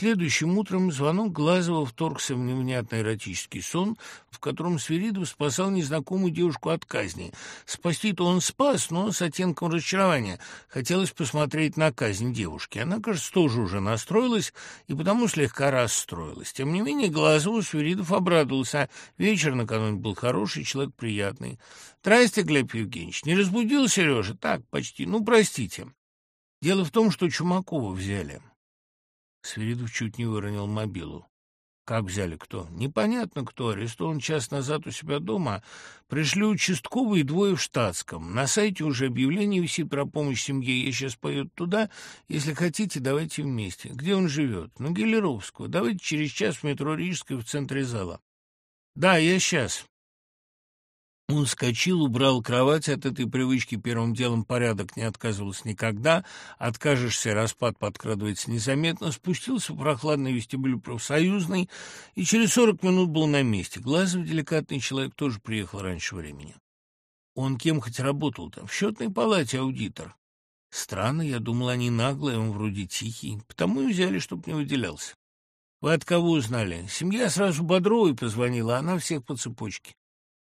Следующим утром звонок Глазова вторгся в невнятный эротический сон, в котором Свиридов спасал незнакомую девушку от казни. Спасти-то он спас, но с оттенком разочарования. Хотелось посмотреть на казнь девушки. Она, кажется, тоже уже настроилась и потому слегка расстроилась. Тем не менее, Глазову Свиридов обрадовался. Вечер накануне был хороший, человек приятный. «Здрасте, Глеб Евгеньевич. Не разбудил Сережа? Так, почти. Ну, простите. Дело в том, что Чумакова взяли». Свиридов чуть не выронил мобилу. Как взяли кто? Непонятно кто. Арестован час назад у себя дома. Пришли участковые двое в штатском. На сайте уже объявление висит про помощь семье. Я сейчас поеду туда. Если хотите, давайте вместе. Где он живет? На Гелеровского. Давайте через час в метро Рижской в центре зала. Да, я сейчас. Он вскочил, убрал кровать, от этой привычки первым делом порядок не отказывался никогда, откажешься, распад подкрадывается незаметно, спустился в прохладный вестибюль профсоюзный и через сорок минут был на месте. Глазов, деликатный человек, тоже приехал раньше времени. Он кем хоть работал там? В счетной палате аудитор. Странно, я думал, они наглые, он вроде тихий, потому и взяли, чтоб не выделялся. Вы от кого узнали? Семья сразу Бодровой позвонила, она всех по цепочке.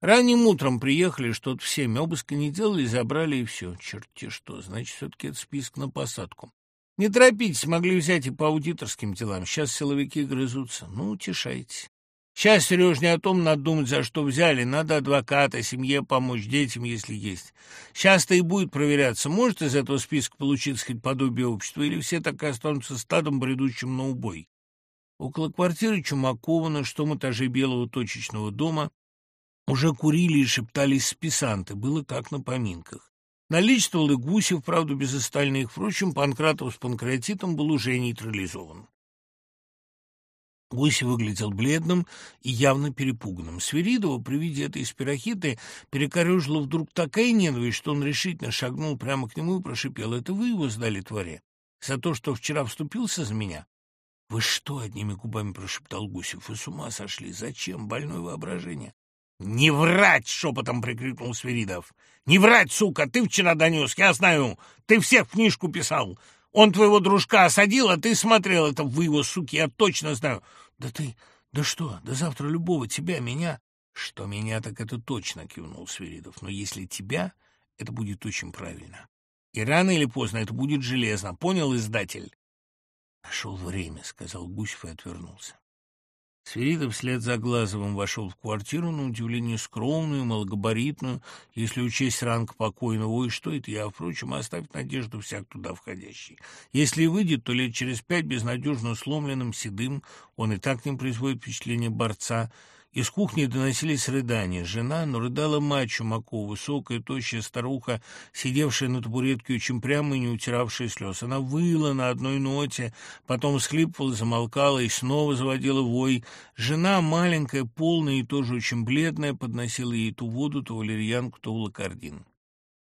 Ранним утром приехали, что-то в семь обыска не делали, забрали и все. Черти что, значит, все-таки это список на посадку. Не торопитесь, могли взять и по аудиторским делам. Сейчас силовики грызутся. Ну, утешайтесь. Сейчас, Сереж, не о том надо думать, за что взяли. Надо адвоката, семье помочь, детям, если есть. Сейчас-то и будет проверяться, может из этого списка получиться хоть подобие общества, или все так и останутся стадом, бредущим на убой. Около квартиры Чумакова на шестом этаже белого точечного дома уже курили и шептались списанты, было как на поминках. Наличествовал и Гусев, правда, без остальных. Впрочем, Панкратов с Панкратитом был уже нейтрализован. Гусев выглядел бледным и явно перепуганным. Свиридова при виде этой спирохиты перекорежила вдруг такая ненависть, что он решительно шагнул прямо к нему и прошипел. «Это вы его сдали, твари? За то, что вчера вступился за меня?» «Вы что?» — одними губами прошептал Гусев. «Вы с ума сошли? Зачем? Больное воображение. «Не врать!» — шепотом прикрикнул Свиридов. «Не врать, сука! Ты вчера донес, я знаю! Ты всех в книжку писал! Он твоего дружка осадил, а ты смотрел это вы его, суки, я точно знаю!» «Да ты... Да что? Да завтра любого, тебя, меня...» «Что меня, так это точно!» — кивнул Свиридов. «Но если тебя, это будет очень правильно. И рано или поздно это будет железно. Понял, издатель?» «Нашел время», — сказал Гусев и отвернулся. Свиридов вслед за Глазовым вошел в квартиру, на удивление скромную, малогабаритную, если учесть ранг покойного, и что это я, впрочем, оставить надежду всяк туда входящий. Если выйдет, то лет через пять безнадежно сломленным, седым, он и так не производит впечатление борца, из кухни доносились рыдания. Жена, но рыдала мать Чумакова, высокая, тощая старуха, сидевшая на табуретке очень прямо и не утиравшая слез. Она выла на одной ноте, потом схлипывала, замолкала и снова заводила вой. Жена, маленькая, полная и тоже очень бледная, подносила ей ту воду, то валерьянку, то лакардин.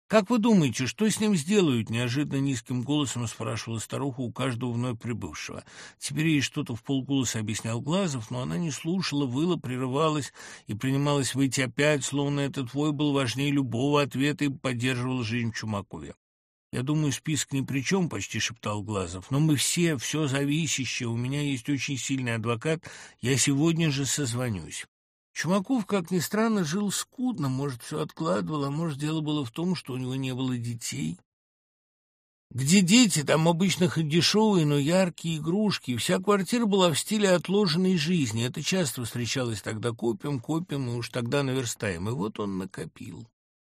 «Как вы думаете, что с ним сделают?» — неожиданно низким голосом спрашивала старуха у каждого вновь прибывшего. Теперь ей что-то в полголоса объяснял Глазов, но она не слушала, выла, прерывалась и принималась выйти опять, словно этот твой был важнее любого ответа и поддерживал жизнь Чумакове. «Я думаю, список ни при чем», — почти шептал Глазов. «Но мы все, все зависящее. У меня есть очень сильный адвокат. Я сегодня же созвонюсь». Чумаков, как ни странно, жил скудно, может, все откладывал, а может, дело было в том, что у него не было детей. Где дети, там обычно хоть дешевые, но яркие игрушки. Вся квартира была в стиле отложенной жизни. Это часто встречалось тогда копим, копим, и уж тогда наверстаем. И вот он накопил.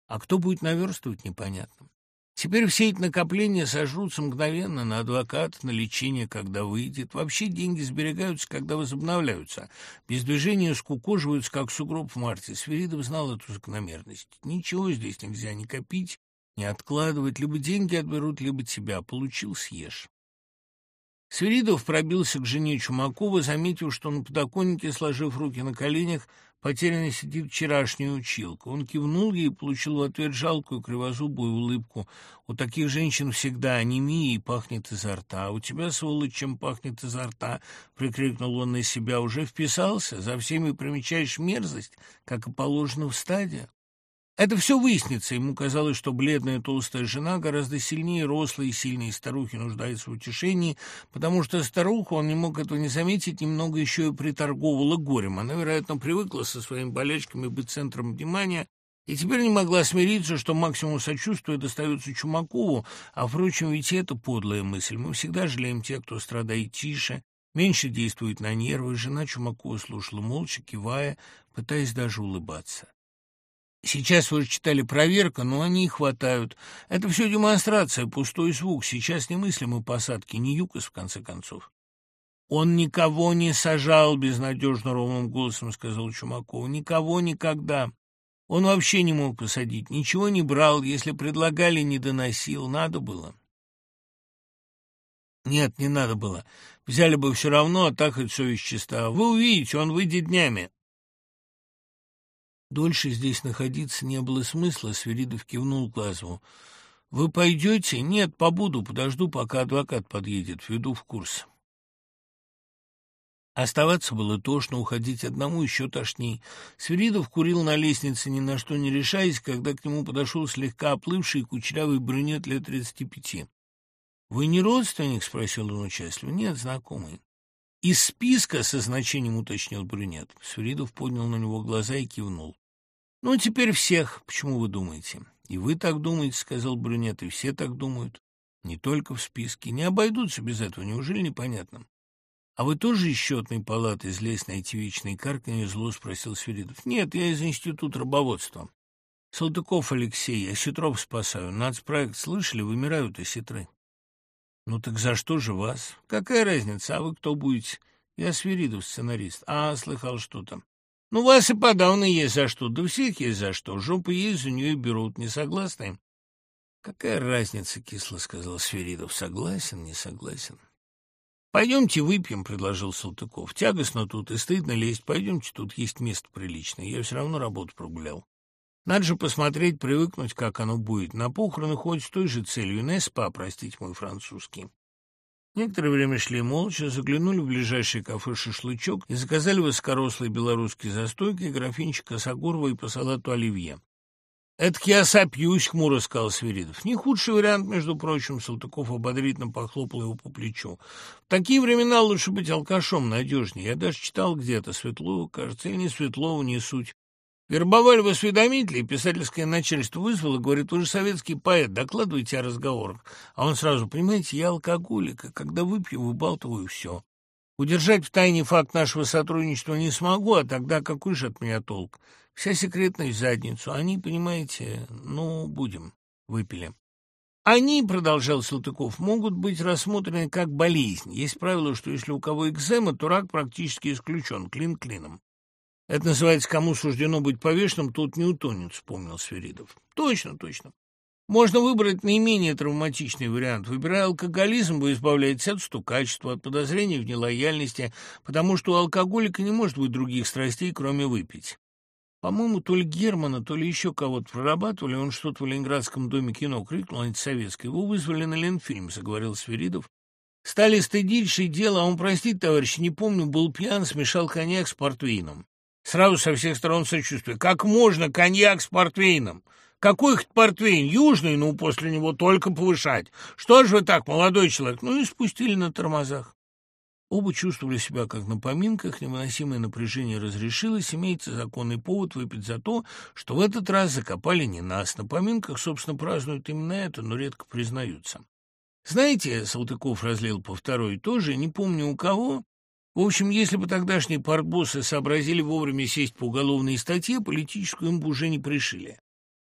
А кто будет наверстывать, непонятно. Теперь все эти накопления сожрутся мгновенно на адвокат, на лечение, когда выйдет. Вообще деньги сберегаются, когда возобновляются. Без движения скукоживаются, как сугроб в марте. Сверидов знал эту закономерность. Ничего здесь нельзя ни копить, ни откладывать. Либо деньги отберут, либо тебя. Получил — съешь. Свиридов пробился к жене Чумакова, заметив, что на подоконнике, сложив руки на коленях, потерянно сидит вчерашняя училка. Он кивнул ей и получил в ответ жалкую кривозубую улыбку. У таких женщин всегда анемия и пахнет изо рта. А у тебя, сволочь, чем пахнет изо рта? — прикрикнул он на себя. — Уже вписался? За всеми примечаешь мерзость, как и положено в стаде? Это все выяснится. Ему казалось, что бледная толстая жена гораздо сильнее рослой и сильной старухи нуждается в утешении, потому что старуха, он не мог этого не заметить, немного еще и приторговывала горем. Она, вероятно, привыкла со своими болячками быть центром внимания, и теперь не могла смириться, что максимум сочувствия достается Чумакову, а, впрочем, ведь это подлая мысль. Мы всегда жалеем тех, кто страдает тише, меньше действует на нервы. Жена Чумакова слушала молча, кивая, пытаясь даже улыбаться. Сейчас вы же читали проверка, но они хватают. Это все демонстрация, пустой звук. Сейчас немыслимы посадки, не ЮКОС, в конце концов. Он никого не сажал, безнадежно ровным голосом сказал Чумаков. Никого никогда. Он вообще не мог посадить, ничего не брал, если предлагали, не доносил. Надо было. Нет, не надо было. Взяли бы все равно, а так хоть совесть чиста. Вы увидите, он выйдет днями. Дольше здесь находиться не было смысла, Свиридов кивнул Глазову. «Вы пойдете?» «Нет, побуду, подожду, пока адвокат подъедет, введу в курс». Оставаться было тошно, уходить одному еще тошней. Свиридов курил на лестнице, ни на что не решаясь, когда к нему подошел слегка оплывший кучерявый брюнет лет тридцати пяти. «Вы не родственник?» — спросил он участливо. «Нет, знакомый». «Из списка?» — со значением уточнил брюнет. Свиридов поднял на него глаза и кивнул. «Ну, теперь всех. Почему вы думаете?» «И вы так думаете», — сказал брюнет, — «и все так думают. Не только в списке. Не обойдутся без этого. Неужели непонятно?» «А вы тоже из счетной палаты излезть на эти вечные карканье?» — зло спросил Свиридов. «Нет, я из института рабоводства. Салтыков Алексей, я сетров спасаю. Нацпроект слышали? Вымирают осетры». «Ну так за что же вас? Какая разница? А вы кто будете?» «Я Свиридов, сценарист. А, слыхал что-то. Ну, вас и подавно есть за что, да всех есть за что. Жопу есть, за нее берут. Не согласны?» «Какая разница?» — кисло сказал Свиридов. «Согласен, не согласен». «Пойдемте выпьем», — предложил Салтыков. «Тягостно тут и стыдно лезть. Пойдемте, тут есть место приличное. Я все равно работу прогулял. Надо же посмотреть, привыкнуть, как оно будет. На похороны ходят с той же целью. На спа, простите мой французский». Некоторое время шли молча, заглянули в ближайшее кафе «Шашлычок» и заказали высокорослый белорусский застойки, графинчик Косогорова и по салату оливье. «Это я сопьюсь», — хмуро сказал Свиридов. «Не худший вариант, между прочим», — Салтыков ободрительно похлопал его по плечу. «В такие времена лучше быть алкашом надежнее. Я даже читал где-то Светлову, кажется, или не Светлову, не суть. Вербовали в осведомителей, писательское начальство вызвало, говорит, вы же советский поэт, докладывайте о разговорах. А он сразу, понимаете, я алкоголик, а когда выпью, выбалтываю все. Удержать в тайне факт нашего сотрудничества не смогу, а тогда какой же от меня толк? Вся секретность в задницу. Они, понимаете, ну, будем. Выпили. Они, продолжал Салтыков, могут быть рассмотрены как болезнь. Есть правило, что если у кого экзема, то рак практически исключен, клин клином. Это называется «Кому суждено быть повешенным, тут не утонет», — вспомнил Сверидов. Точно, точно. Можно выбрать наименее травматичный вариант. Выбирая алкоголизм, вы избавляетесь от стукачества, от подозрений в нелояльности, потому что у алкоголика не может быть других страстей, кроме выпить. По-моему, то ли Германа, то ли еще кого-то прорабатывали, он что-то в Ленинградском доме кино крикнул антисоветское. Его вызвали на Ленфильм, заговорил Сверидов. Стали стыдить, дело, а он, простите, товарищ, не помню, был пьян, смешал коньяк с портвейном. Сразу со всех сторон сочувствие. Как можно коньяк с портвейном? Какой портвейн? Южный, ну, после него только повышать. Что же вы так, молодой человек? Ну и спустили на тормозах. Оба чувствовали себя как на поминках, невыносимое напряжение разрешилось, имеется законный повод выпить за то, что в этот раз закопали не нас. На поминках, собственно, празднуют именно это, но редко признаются. Знаете, Салтыков разлил по второй тоже, не помню у кого. В общем, если бы тогдашние партбоссы сообразили вовремя сесть по уголовной статье, политическую им бы уже не пришили.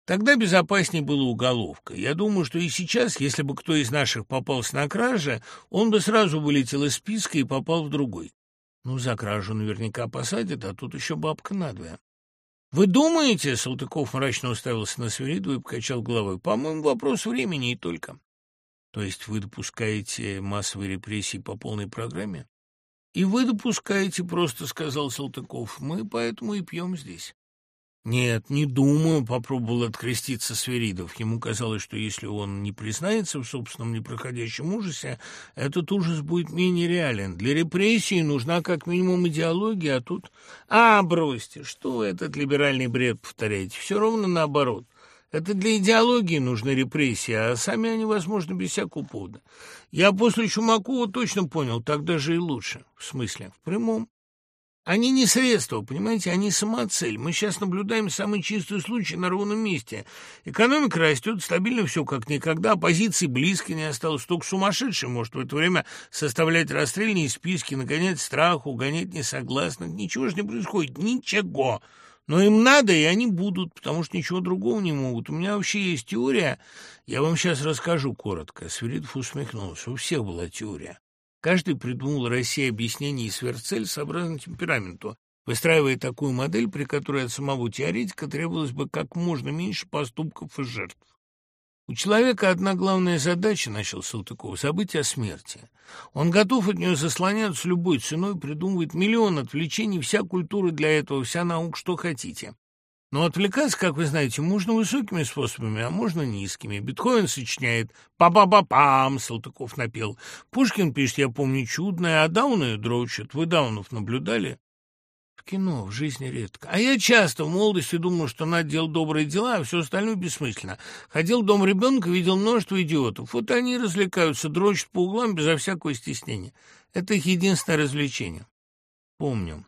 Тогда безопаснее было уголовка. Я думаю, что и сейчас, если бы кто из наших попался на краже, он бы сразу вылетел из списка и попал в другой. Ну, за кражу наверняка посадят, а тут еще бабка надвое. «Вы думаете?» — Салтыков мрачно уставился на Свиридова и покачал головой. «По-моему, вопрос времени и только». «То есть вы допускаете массовые репрессии по полной программе?» «И вы допускаете, — просто сказал Салтыков. Мы поэтому и пьем здесь». «Нет, не думаю», — попробовал откреститься Сверидов. Ему казалось, что если он не признается в собственном непроходящем ужасе, этот ужас будет менее реален. Для репрессии нужна как минимум идеология, а тут... «А, бросьте, что этот либеральный бред повторяете? Все ровно наоборот». Это для идеологии нужны репрессии, а сами они возможны без всякого повода. Я после Чумакова точно понял, так даже и лучше. В смысле? В прямом. Они не средства, понимаете, они самоцель. Мы сейчас наблюдаем самый чистый случай на ровном месте. Экономика растет, стабильно все как никогда, оппозиции близко не осталось. Только сумасшедший может в это время составлять расстрельные списки, нагонять страх, угонять несогласных. Ничего же не происходит, ничего. Но им надо, и они будут, потому что ничего другого не могут. У меня вообще есть теория, я вам сейчас расскажу коротко. Свиридов усмехнулся. У всех была теория. Каждый придумал России объяснение и сверхцель сообразно темпераменту, выстраивая такую модель, при которой от самого теоретика требовалось бы как можно меньше поступков и жертв. У человека одна главная задача, начал Салтыков, забыть о смерти. Он готов от нее заслоняться любой ценой, придумывает миллион отвлечений, вся культура для этого, вся наука, что хотите. Но отвлекаться, как вы знаете, можно высокими способами, а можно низкими. Бетховен сочиняет «па-па-па-пам», Салтыков напел. Пушкин пишет, я помню, чудное, а Дауны дрочат. Вы Даунов наблюдали? Кино, в жизни редко. А я часто в молодости думал, что надо делать добрые дела, а все остальное бессмысленно. Ходил в дом ребенка, видел множество идиотов. Вот они развлекаются, дрочат по углам безо всякого стеснения. Это их единственное развлечение. Помню.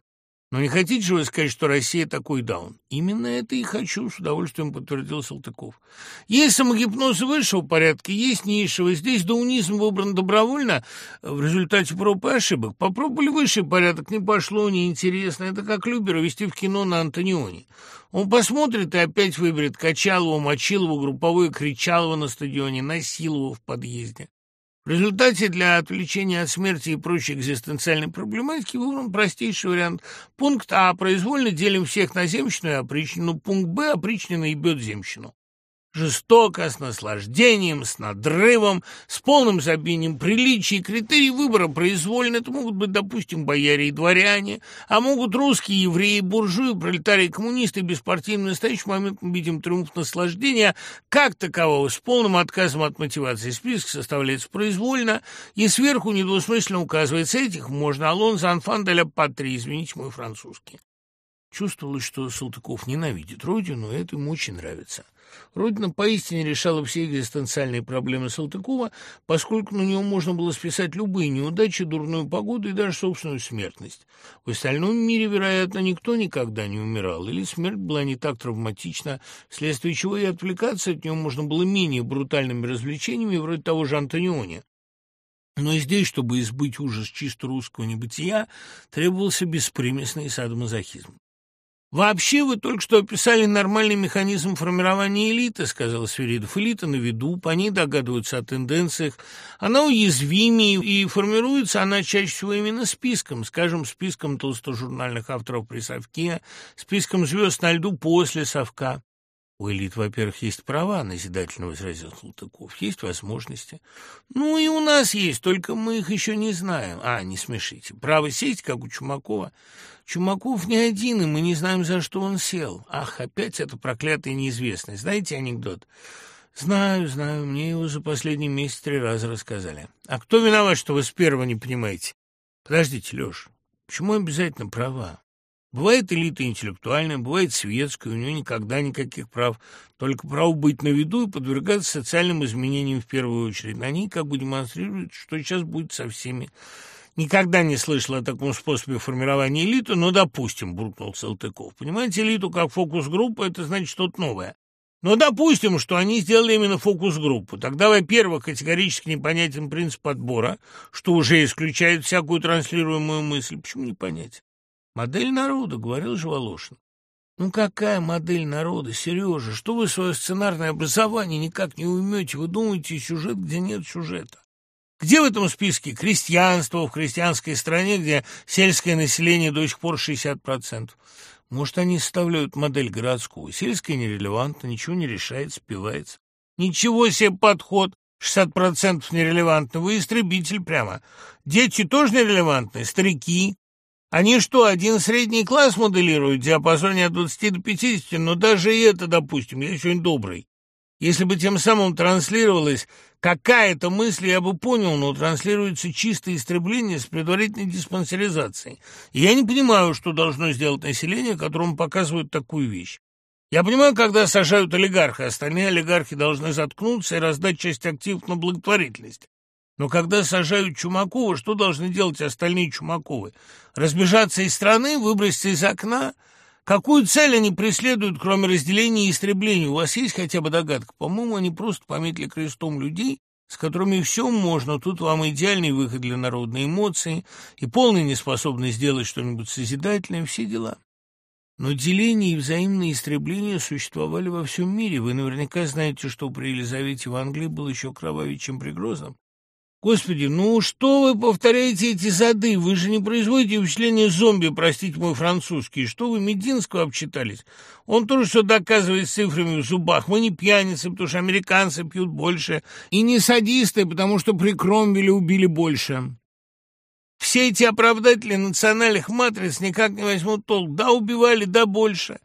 Но не хотите же вы сказать, что Россия такой даун? Именно это и хочу, с удовольствием подтвердил Салтыков. Есть самогипноз высшего порядка, есть низшего. Здесь даунизм выбран добровольно в результате проб и ошибок. Попробовали высший порядок, не пошло, неинтересно. Это как Любера вести в кино на Антонионе. Он посмотрит и опять выберет Качалова, Мочилова, Групповое, Кричалова на стадионе, Насилова в подъезде. В результате для отвлечения от смерти и прочей экзистенциальной проблематики выбран простейший вариант. Пункт А. Произвольно делим всех на земщину и опричнину. Пункт Б. Опричнина ебет земщину. Жестоко, с наслаждением, с надрывом, с полным забиением приличий. Критерии выбора произвольны. Это могут быть, допустим, бояре и дворяне, а могут русские, евреи, буржуи, пролетарии, коммунисты. Беспартийным в настоящий момент мы видим триумф наслаждения как такового, с полным отказом от мотивации. Список составляется произвольно, и сверху недвусмысленно указывается этих можно. Алонзо Анфан де ля Патри, извините мой французский. Чувствовалось, что Салтыков ненавидит родину, и это ему очень нравится. Родина поистине решала все экзистенциальные проблемы Салтыкова, поскольку на него можно было списать любые неудачи, дурную погоду и даже собственную смертность. В остальном мире, вероятно, никто никогда не умирал, или смерть была не так травматична, вследствие чего и отвлекаться от нее можно было менее брутальными развлечениями, вроде того же Антониони. Но и здесь, чтобы избыть ужас чисто русского небытия, требовался беспримесный садомазохизм. «Вообще вы только что описали нормальный механизм формирования элиты», — сказал Свиридов. «Элита на виду, по ней догадываются о тенденциях. Она уязвимее, и формируется она чаще всего именно списком, скажем, списком толстожурнальных авторов при совке, списком звезд на льду после совка. У элит, во-первых, есть права, назидательно возразил Салтыков, есть возможности. Ну и у нас есть, только мы их еще не знаем. А, не смешите. Право сесть, как у Чумакова. Чумаков не один, и мы не знаем, за что он сел. Ах, опять эта проклятая неизвестность. Знаете анекдот? Знаю, знаю, мне его за последний месяц три раза рассказали. А кто виноват, что вы с первого не понимаете? Подождите, Леш, почему обязательно права? Бывает элита интеллектуальная, бывает светская, у нее никогда никаких прав, только право быть на виду и подвергаться социальным изменениям в первую очередь. Ней как бы демонстрируют, что сейчас будет со всеми. Никогда не слышал о таком способе формирования элиты, но, допустим, буркнул Салтыков. Понимаете, элиту как фокус-группа – это значит что-то новое. Но допустим, что они сделали именно фокус-группу. Тогда, во-первых, категорически непонятен принцип отбора, что уже исключает всякую транслируемую мысль. Почему не понять? Модель народа, говорил же Волошин. Ну какая модель народа, Сережа? Что вы свое сценарное образование никак не уймете? Вы думаете сюжет, где нет сюжета. Где в этом списке крестьянство в христианской стране, где сельское население до сих пор 60%? Может, они составляют модель городскую. Сельское нерелевантно, ничего не решает, спивается. Ничего себе подход. 60% нерелевантно. Вы истребитель прямо. Дети тоже нерелевантны, старики. Они что, один средний класс моделируют в диапазоне от 20 до 50? Но даже и это, допустим, я сегодня добрый. Если бы тем самым транслировалась какая-то мысль, я бы понял, но транслируется чистое истребление с предварительной диспансеризацией. И я не понимаю, что должно сделать население, которому показывают такую вещь. Я понимаю, когда сажают олигарха, остальные олигархи должны заткнуться и раздать часть активов на благотворительность. Но когда сажают Чумакова, что должны делать остальные Чумаковы? Разбежаться из страны, выброситься из окна? Какую цель они преследуют, кроме разделения и истребления? У вас есть хотя бы догадка? По-моему, они просто пометили крестом людей, с которыми все можно. Тут вам идеальный выход для народной эмоции и полная неспособность сделать что-нибудь созидательное, все дела. Но деление и взаимное истребление существовали во всем мире. Вы наверняка знаете, что при Елизавете в Англии был еще кровавее, чем при Грозном. Господи, ну что вы повторяете эти зады? Вы же не производите впечатление зомби, простите мой французский. Что вы Мединского обчитались? Он тоже все доказывает цифрами в зубах. Мы не пьяницы, потому что американцы пьют больше. И не садисты, потому что при Кромвеле убили больше. Все эти оправдатели национальных матриц никак не возьмут толк. Да, убивали, да, больше.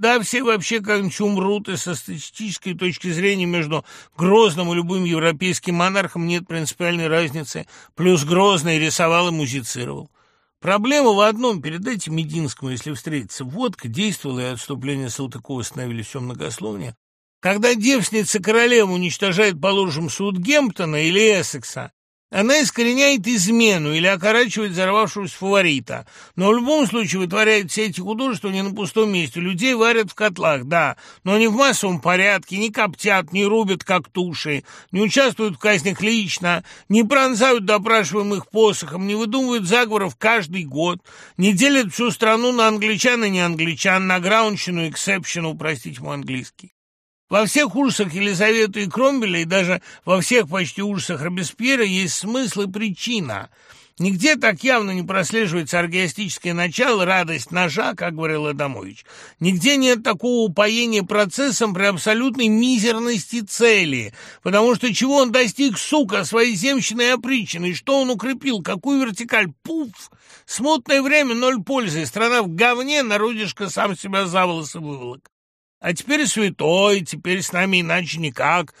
Да, все вообще как-нибудь умрут, и со статистической точки зрения между Грозным и любым европейским монархом нет принципиальной разницы. Плюс Грозный рисовал и музицировал. Проблема в одном. Перед этим Мединскому, если встретиться, водка действовала, и отступление Салтыкова становились все многословнее. Когда девственница королевы уничтожает, положим, Саутгемптона или Эссекса, она искореняет измену или окорачивает взорвавшегося фаворита. Но в любом случае вытворяет все эти художества не на пустом месте. Людей варят в котлах, да, но не в массовом порядке, не коптят, не рубят, как туши, не участвуют в казнях лично, не пронзают допрашиваемых посохом, не выдумывают заговоров каждый год, не делят всю страну на англичан и не англичан, на граунщину, эксепщину, простите мой английский. Во всех ужасах Елизаветы и Кромвеля, и даже во всех почти ужасах Робеспьера есть смысл и причина. Нигде так явно не прослеживается оргиастическое начало, радость ножа, как говорил Адамович. Нигде нет такого упоения процессом при абсолютной мизерности цели. Потому что чего он достиг, сука, своей земщиной и опричиной? Что он укрепил? Какую вертикаль? Пуф! Смутное время, ноль пользы. Страна в говне, народишко сам себя за волосы выволок. А теперь святой, теперь с нами иначе никак.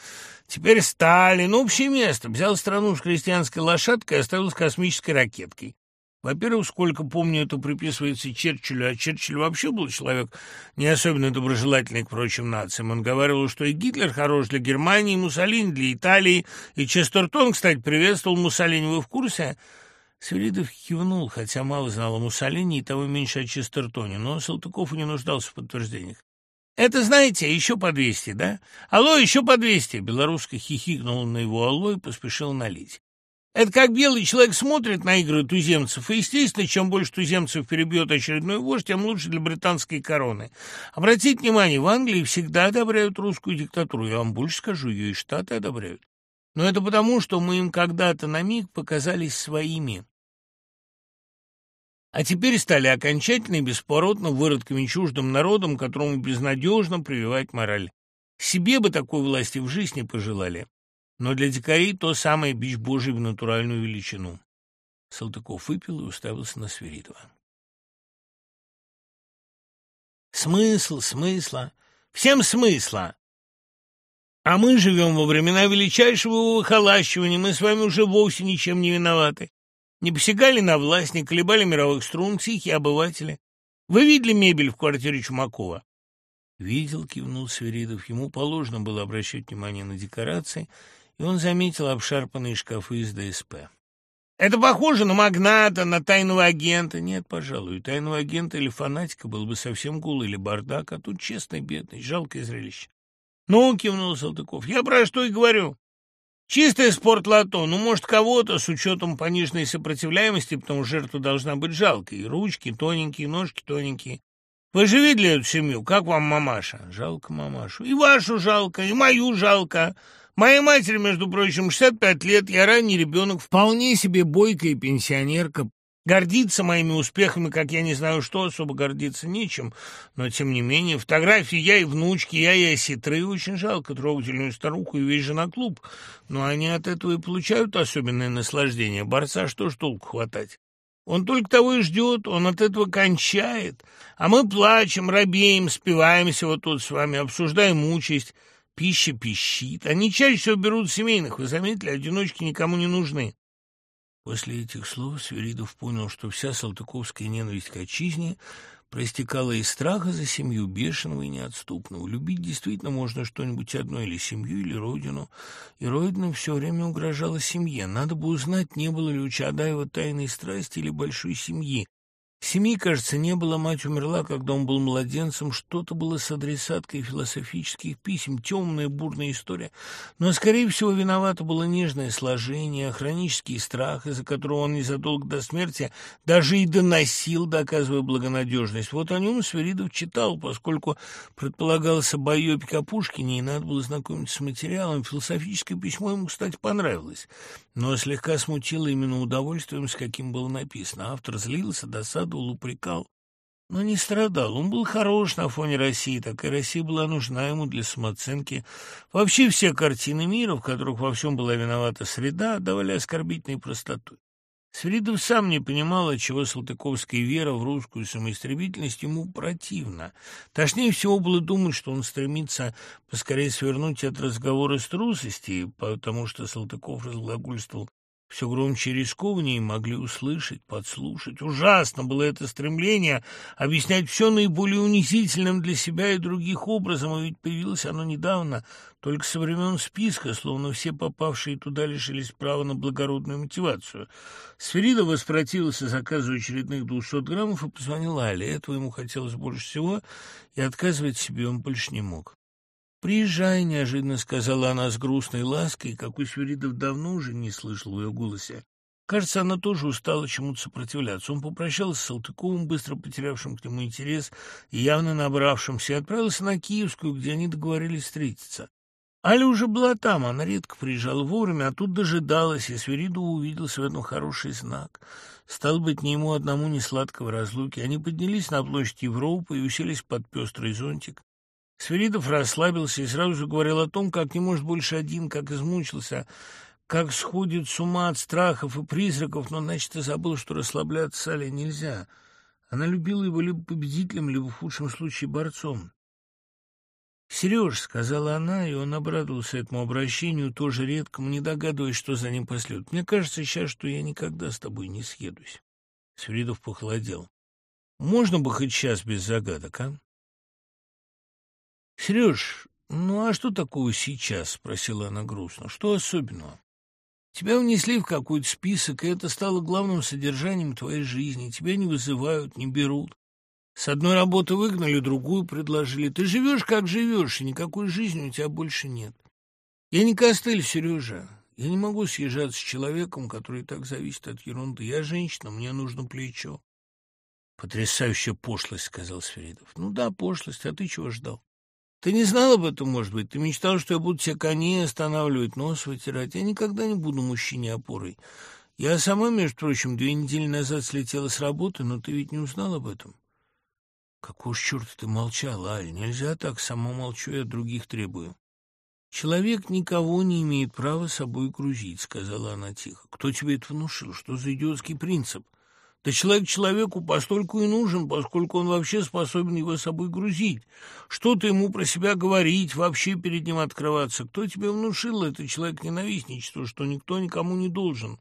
Теперь Сталин, общее место. Взял страну с крестьянской лошадкой и оставил с космической ракеткой. Во-первых, сколько помню, это приписывается Черчиллю, а Черчилль вообще был человек не особенно доброжелательный к прочим нациям. Он говорил, что и Гитлер хорош для Германии, и Муссолини для Италии, и Честертон, кстати, приветствовал Муссолини. Вы в курсе? Свиридов кивнул, хотя мало знал о Муссолини и того меньше о Честертоне, но Салтыков не нуждался в подтверждениях. Это, знаете, еще по двести, да? Алло, еще по двести!» Белоруска хихикнула на его алло и поспешила налить. Это как белый человек смотрит на игры туземцев, и, естественно, чем больше туземцев перебьет очередной вождь, тем лучше для британской короны. Обратите внимание, в Англии всегда одобряют русскую диктатуру. Я вам больше скажу, ее и Штаты одобряют. Но это потому, что мы им когда-то на миг показались своими а теперь стали окончательно и бесповоротно выродками чуждым народом, которому безнадежно прививать мораль. Себе бы такой власти в жизни пожелали, но для дикарей то самое бич Божий в натуральную величину. Салтыков выпил и уставился на Сверидова. Смысл, смысла, всем смысла. А мы живем во времена величайшего выхолащивания, мы с вами уже вовсе ничем не виноваты. Не посягали на власть, не колебали мировых струн тихие обыватели. Вы видели мебель в квартире Чумакова? Видел, кивнул Свиридов. Ему положено было обращать внимание на декорации, и он заметил обшарпанные шкафы из ДСП. Это похоже на магната, на тайного агента. Нет, пожалуй, тайного агента или фанатика был бы совсем гул или бардак, а тут честный, бедный, жалкое зрелище. Ну, кивнул Салтыков, я про что и говорю. Чистое спортлото, ну, может, кого-то с учетом пониженной сопротивляемости, потому что жертва должна быть жалкой. И ручки тоненькие, ножки тоненькие. Вы же видели эту семью? Как вам мамаша? Жалко мамашу. И вашу жалко, и мою жалко. Моей матери, между прочим, 65 лет, я ранний ребенок, вполне себе бойкая пенсионерка, Гордиться моими успехами, как я не знаю что, особо гордиться нечем, но, тем не менее, фотографии я и внучки, я и осетры, очень жалко трогательную старуху и весь женоклуб, но они от этого и получают особенное наслаждение. Борца что ж толку хватать? Он только того и ждет, он от этого кончает. А мы плачем, робеем, спиваемся вот тут с вами, обсуждаем участь. Пища пищит. Они чаще всего берут семейных, вы заметили, одиночки никому не нужны. После этих слов Свиридов понял, что вся салтыковская ненависть к отчизне проистекала из страха за семью, бешеного и неотступного. Любить действительно можно что-нибудь одно, или семью, или родину. И родина все время угрожала семье. Надо бы узнать, не было ли у Чадаева тайной страсти или большой семьи, Семьи, кажется, не было, мать умерла, когда он был младенцем, что-то было с адресаткой философических писем, темная бурная история. Но, скорее всего, виновато было нежное сложение, хронический страх, из-за которого он незадолго до смерти даже и доносил, доказывая благонадежность. Вот о нем Сверидов читал, поскольку предполагался байопик о Пушкине, и надо было знакомиться с материалом. Философическое письмо ему, кстати, понравилось, но слегка смутило именно удовольствием, с каким было написано. Автор злился, досадовал, радовал, упрекал, но не страдал. Он был хорош на фоне России, так и Россия была нужна ему для самооценки. Вообще все картины мира, в которых во всем была виновата среда, давали оскорбительной простотой. Свиридов сам не понимал, отчего салтыковская вера в русскую самоистребительность ему противна. Точнее всего было думать, что он стремится поскорее свернуть от разговора с трусости, потому что Салтыков разглагольствовал все громче и рискованнее могли услышать, подслушать. Ужасно было это стремление объяснять все наиболее унизительным для себя и других образом, а ведь появилось оно недавно, только со времен списка, словно все попавшие туда лишились права на благородную мотивацию. Сферидов воспротивился заказу очередных двухсот граммов и позвонил Але. Этого ему хотелось больше всего, и отказывать себе он больше не мог. «Приезжай», — неожиданно сказала она с грустной лаской, какой Свиридов давно уже не слышал в ее голосе. Кажется, она тоже устала чему-то сопротивляться. Он попрощался с Салтыковым, быстро потерявшим к нему интерес и явно набравшимся, и отправился на Киевскую, где они договорились встретиться. Аля уже была там, она редко приезжала вовремя, а тут дожидалась, и Свериду увиделся в этом хороший знак. Стал быть, не ему одному не сладкого разлуки. Они поднялись на площадь Европы и уселись под пестрый зонтик. Сверидов расслабился и сразу же говорил о том, как не может больше один, как измучился, как сходит с ума от страхов и призраков, но, значит, и забыл, что расслабляться Сале нельзя. Она любила его либо победителем, либо в худшем случае борцом. «Сереж», — сказала она, и он обрадовался этому обращению, тоже редкому, не догадываясь, что за ним последует. «Мне кажется сейчас, что я никогда с тобой не съедусь». Свиридов похолодел. «Можно бы хоть сейчас без загадок, а?» «Сереж, ну а что такого сейчас?» — спросила она грустно. «Что особенного?» «Тебя внесли в какой-то список, и это стало главным содержанием твоей жизни. Тебя не вызывают, не берут. С одной работы выгнали, другую предложили. Ты живешь, как живешь, и никакой жизни у тебя больше нет. Я не костыль, Сережа. Я не могу съезжаться с человеком, который так зависит от ерунды. Я женщина, мне нужно плечо». «Потрясающая пошлость», — сказал Сверидов. «Ну да, пошлость. А ты чего ждал?» Ты не знал об этом, может быть? Ты мечтал, что я буду тебе коней останавливать, нос вытирать. Я никогда не буду мужчине опорой. Я сама, между прочим, две недели назад слетела с работы, но ты ведь не узнал об этом. Какого ж черта ты молчал, Аль? Нельзя так, сама молчу от других требую. Человек никого не имеет права собой грузить, сказала она тихо. Кто тебе это внушил? Что за идиотский принцип? — да человек человеку постольку и нужен, поскольку он вообще способен его собой грузить. Что-то ему про себя говорить, вообще перед ним открываться. Кто тебе внушил это человек-ненавистничество, что никто никому не должен?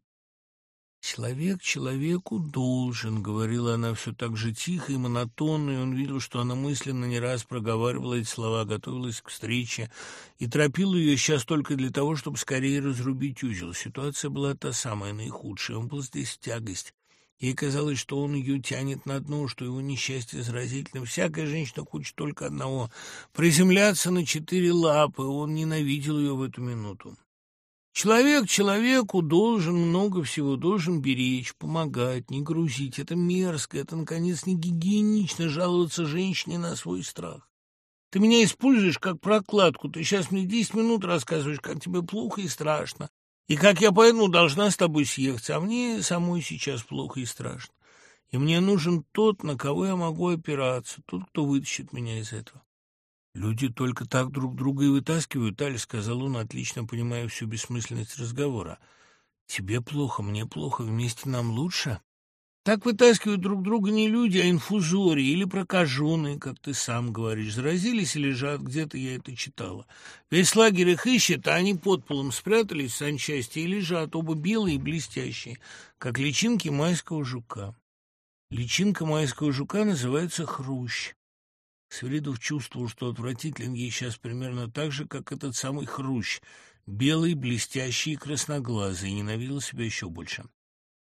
«Человек человеку должен», — говорила она все так же тихо и монотонно, и он видел, что она мысленно не раз проговаривала эти слова, готовилась к встрече, и торопил ее сейчас только для того, чтобы скорее разрубить узел. Ситуация была та самая, наихудшая, он был здесь в тягость. Ей казалось, что он ее тянет на дно, что его несчастье заразительно. Всякая женщина хочет только одного — приземляться на четыре лапы. Он ненавидел ее в эту минуту. Человек человеку должен много всего, должен беречь, помогать, не грузить. Это мерзко, это, наконец, не гигиенично жаловаться женщине на свой страх. Ты меня используешь как прокладку. Ты сейчас мне десять минут рассказываешь, как тебе плохо и страшно. И как я поэтому должна с тобой съехать, а мне самой сейчас плохо и страшно. И мне нужен тот, на кого я могу опираться, тот, кто вытащит меня из этого. Люди только так друг друга и вытаскивают, Аля, сказал он, отлично понимая всю бессмысленность разговора. Тебе плохо, мне плохо, вместе нам лучше. Так вытаскивают друг друга не люди, а инфузории или прокаженные, как ты сам говоришь. Заразились и лежат, где-то я это читала. Весь лагерь их ищет, а они под полом спрятались в санчасти и лежат, оба белые и блестящие, как личинки майского жука. Личинка майского жука называется хрущ. Свиридов чувствовал, что отвратителен ей сейчас примерно так же, как этот самый хрущ, белый, блестящий и красноглазый, и ненавидел себя еще больше.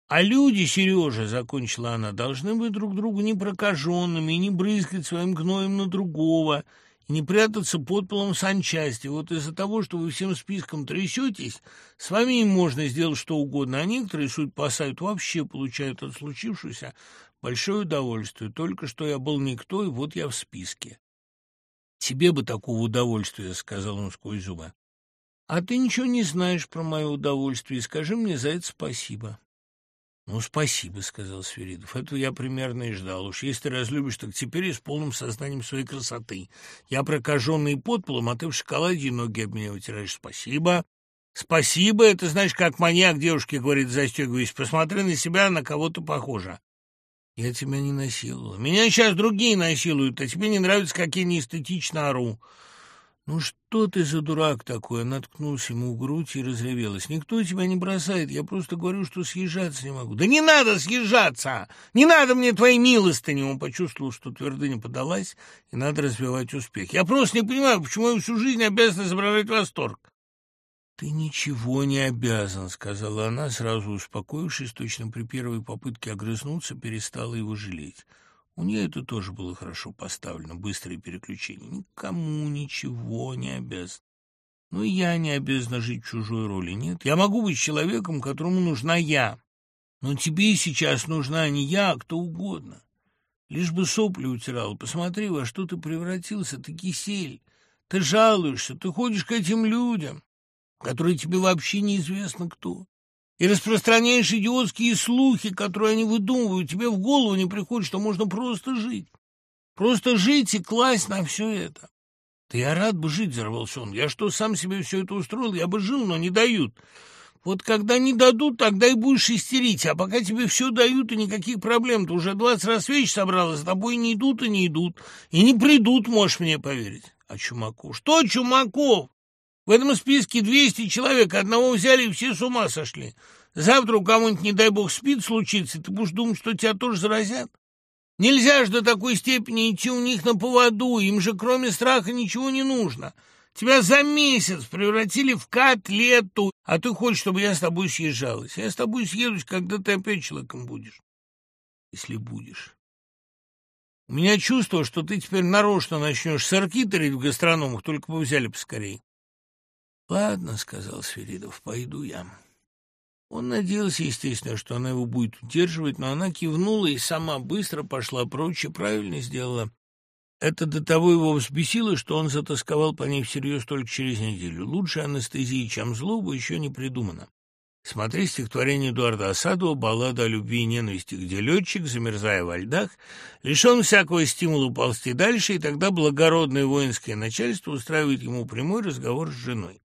А люди, Сережа, — закончила она, — должны быть друг другу не прокаженными и не брызгать своим гноем на другого, и не прятаться под полом санчасти. Вот из-за того, что вы всем списком трясетесь, с вами им можно сделать что угодно, а некоторые, суть по сайту, вообще получают от случившегося большое удовольствие. Только что я был никто, и вот я в списке. «Тебе бы такого удовольствия», — сказал он сквозь зубы. «А ты ничего не знаешь про мое удовольствие, и скажи мне за это спасибо». «Ну, спасибо», — сказал Сверидов. «Этого я примерно и ждал. Уж если ты разлюбишь, так теперь и с полным сознанием своей красоты. Я прокаженный под полом, а ты в шоколаде и ноги об меня вытираешь. Спасибо». «Спасибо, это знаешь, как маньяк девушке говорит, застегиваясь. Посмотри на себя, на кого то похожа». «Я тебя не насиловал. Меня сейчас другие насилуют, а тебе не нравится, как я неэстетично ору». «Ну что ты за дурак такой?» Она ткнулась ему в грудь и разревелась. «Никто тебя не бросает, я просто говорю, что съезжаться не могу». «Да не надо съезжаться! Не надо мне твоей милостыни!» Он почувствовал, что твердыня подалась, и надо развивать успех. «Я просто не понимаю, почему я всю жизнь обязан изображать восторг». «Ты ничего не обязан», — сказала она, сразу успокоившись, точно при первой попытке огрызнуться, перестала его жалеть. У нее это тоже было хорошо поставлено, быстрое переключение. Никому ничего не обязан. Ну, и я не обязана жить чужой роли, нет? Я могу быть человеком, которому нужна я. Но тебе сейчас нужна не я, а кто угодно. Лишь бы сопли утирал. Посмотри, во что ты превратился, ты кисель. Ты жалуешься, ты ходишь к этим людям, которые тебе вообще неизвестно кто и распространяешь идиотские слухи, которые они выдумывают, тебе в голову не приходит, что можно просто жить. Просто жить и класть на все это. Да я рад бы жить, взорвался он. Я что, сам себе все это устроил? Я бы жил, но не дают. Вот когда не дадут, тогда и будешь истерить. А пока тебе все дают, и никаких проблем. Ты уже двадцать раз вещь собрала, с тобой не идут и не идут. И не придут, можешь мне поверить. А Чумаков? Что Чумаков? В этом списке 200 человек, одного взяли и все с ума сошли. Завтра у кого-нибудь, не дай бог, спид случится, ты будешь думать, что тебя тоже заразят? Нельзя же до такой степени идти у них на поводу, им же кроме страха ничего не нужно. Тебя за месяц превратили в котлету, а ты хочешь, чтобы я с тобой съезжалась. Я с тобой съедусь, когда ты опять человеком будешь. Если будешь. У меня чувство, что ты теперь нарочно начнешь сырки тырить в гастрономах, только бы взяли поскорей. «Ладно», — сказал Сверидов, — «пойду я». Он надеялся, естественно, что она его будет удерживать, но она кивнула и сама быстро пошла прочь и правильно сделала. Это до того его взбесило, что он затасковал по ней всерьез только через неделю. Лучше анестезии, чем злоба, еще не придумано. Смотри стихотворение Эдуарда Осадова «Баллада о любви и ненависти», где летчик, замерзая во льдах, лишен всякого стимула ползти дальше, и тогда благородное воинское начальство устраивает ему прямой разговор с женой.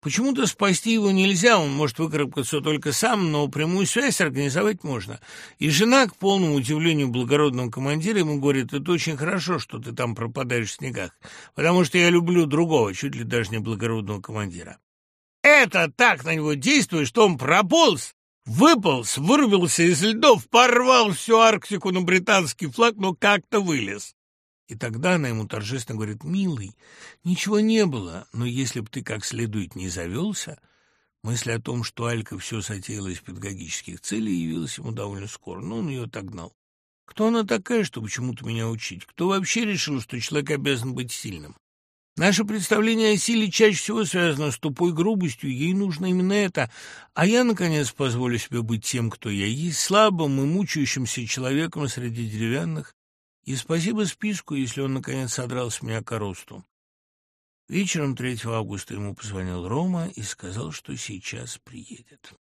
Почему-то спасти его нельзя, он может выкарабкаться только сам, но прямую связь организовать можно. И жена, к полному удивлению благородного командира, ему говорит, это очень хорошо, что ты там пропадаешь в снегах, потому что я люблю другого, чуть ли даже не благородного командира. Это так на него действует, что он прополз, выполз, вырвался из льдов, порвал всю Арктику на британский флаг, но как-то вылез. И тогда она ему торжественно говорит, «Милый, ничего не было, но если бы ты как следует не завелся...» Мысль о том, что Алька все затеяла из педагогических целей, явилась ему довольно скоро, но он ее отогнал. Кто она такая, чтобы чему-то меня учить? Кто вообще решил, что человек обязан быть сильным? Наше представление о силе чаще всего связано с тупой грубостью, ей нужно именно это. А я, наконец, позволю себе быть тем, кто я есть, слабым и мучающимся человеком среди деревянных, и спасибо списку, если он, наконец, содрал с меня коросту. Вечером 3 августа ему позвонил Рома и сказал, что сейчас приедет.